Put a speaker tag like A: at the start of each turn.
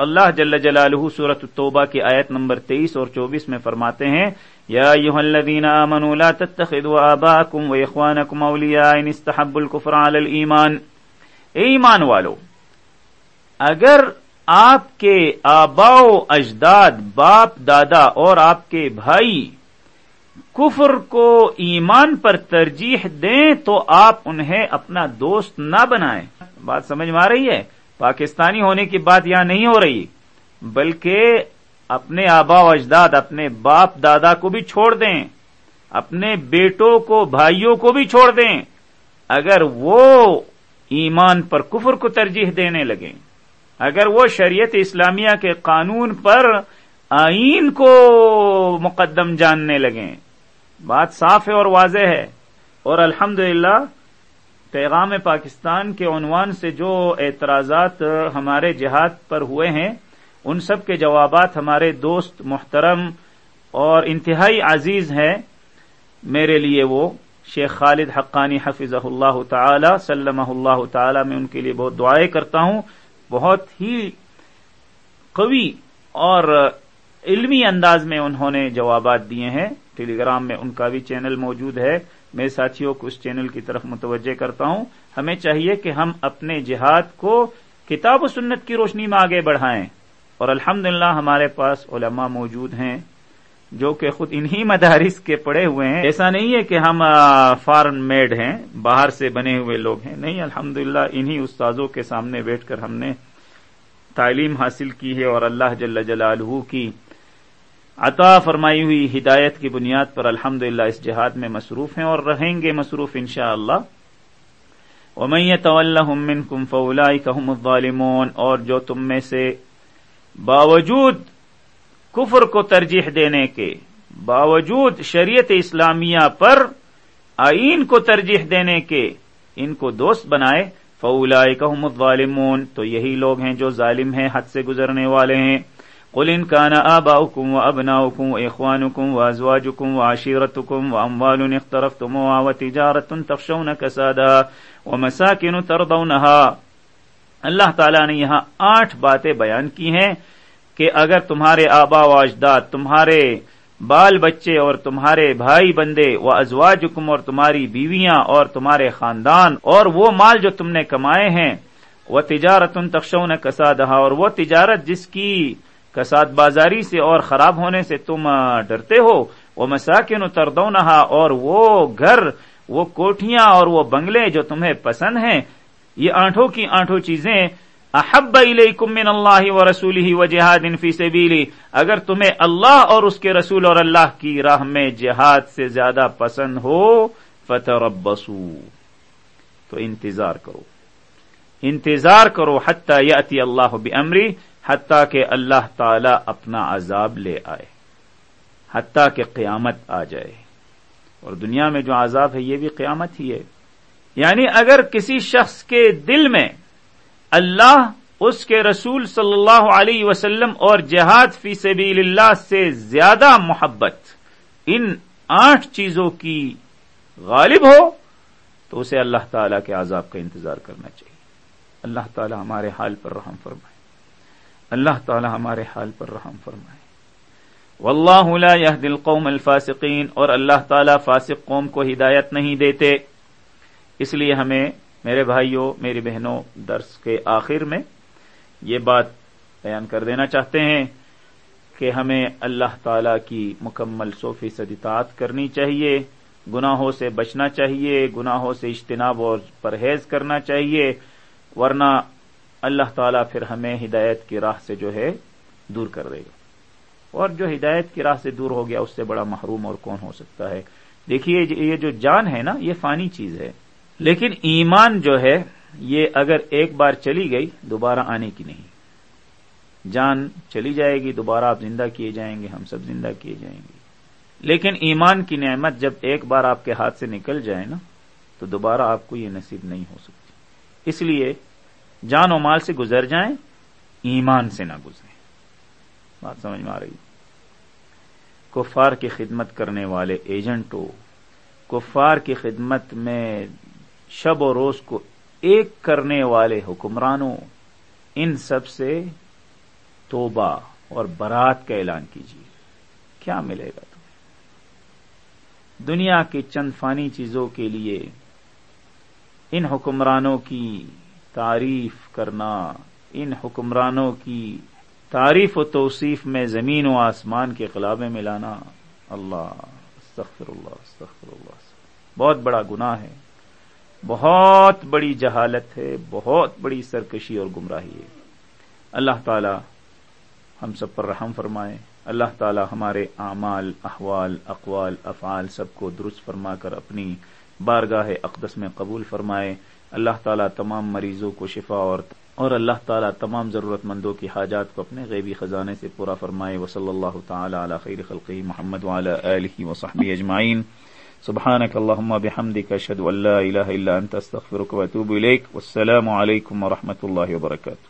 A: اللہ جل جلالہ سورت التوبہ کی آیت نمبر تیئیس اور چوبیس میں فرماتے ہیں، یا الذین آمنوا لا تتخذوا آباءکم و اولیاء ان استحب الكفر علی الایمان۔ اے ایمان والو، اگر آپ کے آبا و اجداد، باپ، دادا اور آپ کے بھائی کفر کو ایمان پر ترجیح دیں تو آپ انہیں اپنا دوست نہ بنائیں۔ بات سمجھ میں آ رہی ہے؟ پاکستانی ہونے کی بات یہاں نہیں ہو رہی، بلکہ اپنے آبا و اجداد، اپنے باپ دادا کو بھی چھوڑ دیں، اپنے بیٹوں کو، بھائیوں کو بھی چھوڑ دیں، اگر وہ ایمان پر کفر کو ترجیح دینے لگیں، اگر وہ شریعت اسلامیہ کے قانون پر آئین کو مقدم جاننے لگیں۔ بات صاف ہے اور واضح ہے، اور الحمد پیغام پاکستان کے عنوان سے جو اعتراضات ہمارے جہاد پر ہوئے ہیں، ان سب کے جوابات ہمارے دوست محترم اور انتہائی عزیز ہیں۔ میرے لیے وہ شیخ خالد حقانی حفظ اللہ تعالی سلم اللہ تعالی، میں ان کے لیے بہت دعائیں کرتا ہوں۔ بہت ہی قوی اور علمی انداز میں انہوں نے جوابات دیے ہیں۔ ٹیلی گرام میں ان کا بھی چینل موجود ہے۔ میں ساتھیوں کو اس چینل کی طرف متوجہ کرتا ہوں، ہمیں چاہیے کہ ہم اپنے جہاد کو کتاب و سنت کی روشنی میں آگے بڑھائیں۔ اور الحمد ہمارے پاس علماء موجود ہیں جو کہ خود انہی مدارس کے پڑے ہوئے ہیں۔ ایسا نہیں ہے کہ ہم فارن میڈ ہیں، باہر سے بنے ہوئے لوگ ہیں۔ نہیں الحمد انہی استاذوں کے سامنے بیٹھ کر ہم نے تعلیم حاصل کی ہے اور اللہ جل جلالہ کی عطا فرمائی ہوئی ہدایت کی بنیاد پر الحمد اس جہاد میں مصروف ہیں اور رہیں گے مصروف ان شاء اللہ امین طول کم الظالمون اور جو تم میں سے باوجود کفر کو ترجیح دینے کے باوجود شریعت اسلامیہ پر آئین کو ترجیح دینے کے ان کو دوست بنائے فولا الظالمون تو یہی لوگ ہیں جو ظالم ہیں، حد سے گزرنے والے ہیں۔ قل إن كان آباؤكم وأبناؤكم وإخوانكم وأزواجكم وعشيرتكم وأموال اخترفتموها وتجارة تخشون كسادها ومساكن ترضونها۔ اللہ تعالیٰ نے یہاں آٹھ باتیں بیان کی ہیں کہ اگر تمہارے آبا و اجداد، تمہارے بال بچے اور تمہارے بھائی بندے و ازواجکم اور تمہاری بیویاں اور تمہارے خاندان اور وہ مال جو تم نے کمائے ہیں وہ تجارت تخشون کسادہ اور وہ تجارت جس کی کساد بازاری سے اور خراب ہونے سے تم ڈرتے ہو۔ وہ مساکن تردونہا اور وہ گھر، وہ کوٹیاں اور وہ بنگلے جو تمہیں پسند ہیں۔ یہ آنٹوں کی آنٹوں چیزیں۔ احب الیکم من اللہ و رسول ہی و جہاد انفی سے اگر تمہیں اللہ اور اس کے رسول اور اللہ کی راہ میں جہاد سے زیادہ پسند ہو فتح تو انتظار کرو۔ انتظار کرو حتی یاتی اللہ بمری حتیٰ کہ اللہ تعالی اپنا عذاب لے آئے، حتیٰ کہ قیامت آ جائے۔ اور دنیا میں جو عذاب ہے، یہ بھی قیامت ہی ہے۔ یعنی اگر کسی شخص کے دل میں اللہ، اس کے رسول صلی اللہ علیہ وسلم اور جہاد فی سبیل اللہ سے زیادہ محبت ان آٹھ چیزوں کی غالب ہو، تو اسے اللہ تعالی کے عذاب کا انتظار کرنا چاہیے۔ اللہ تعالی ہمارے حال پر رحم فرمائے۔ اللہ تعالی ہمارے حال پر رحم فرمائے۔ واللہ لا يهدي القوم الفاسقین اور اللہ تعالی فاسق قوم کو ہدایت نہیں دیتے۔ اس لیے ہمیں میرے بھائیوں، میری بہنوں، درس کے آخر میں یہ بات بیان کر دینا چاہتے ہیں کہ ہمیں اللہ تعالی کی مکمل سو فیصد اطاعت کرنی چاہیے، گناہوں سے بچنا چاہیے، گناہوں سے اجتناب اور پرہیز کرنا چاہیے۔ ورنہ اللہ تعالیٰ پھر ہمیں ہدایت کی راہ سے جو ہے دور کر دے گا۔ اور جو ہدایت کی راہ سے دور ہو گیا، اس سے بڑا محروم اور کون ہو سکتا ہے؟ دیکھیے، یہ جو جان ہے نا، یہ فانی چیز ہے۔ لیکن ایمان جو ہے، یہ اگر ایک بار چلی گئی، دوبارہ آنے کی نہیں۔ جان چلی جائے گی، دوبارہ آپ زندہ کیے جائیں گے، ہم سب زندہ کیے جائیں گے۔ لیکن ایمان کی نعمت جب ایک بار آپ کے ہاتھ سے نکل جائے نا، تو دوبارہ آپ کو یہ نصیب نہیں ہو سکتی۔ اس لیے جان و مال سے گزر جائیں، ایمان سے نہ گزریں۔ بات سمجھ میں آ رہی؟ کفار کی خدمت کرنے والے ایجنٹوں، کفار کی خدمت میں شب و روز کو ایک کرنے والے حکمرانوں، ان سب سے توبہ اور برات کا اعلان کیجیے۔ کیا ملے گا تمہیں؟ دنیا کی چند فانی چیزوں کے لیے ان حکمرانوں کی تعریف کرنا، ان حکمرانوں کی تعریف و توصیف میں زمین و آسمان کے خلابے میں لانا۔ اللہ استغفر اللہ استغفر اللہ بہت بڑا گناہ ہے۔ بہت بڑی جہالت ہے، بہت بڑی سرکشی اور گمراہی ہے۔ اللہ تعالی ہم سب پر رحم فرمائے۔ اللہ تعالی ہمارے اعمال، احوال، اقوال، افعال سب کو درست فرما کر اپنی بارگاہ اقدس میں قبول فرمائے۔ اللہ تعالیٰ تمام مریضوں کو شفا اور اور اللہ تعالیٰ تمام ضرورت مندوں کی حاجات کو اپنے غیبی خزانے سے پورا فرمائے۔ وصلی اللہ تعالی علی خیر خلقی محمد وعلی آلہ وصحبہ اجمعین۔ سبحانك اللهم بحمدك اشهد ان لا اله الا انت استغفرك واتوب اليك والسلام عليكم ورحمه الله وبركاته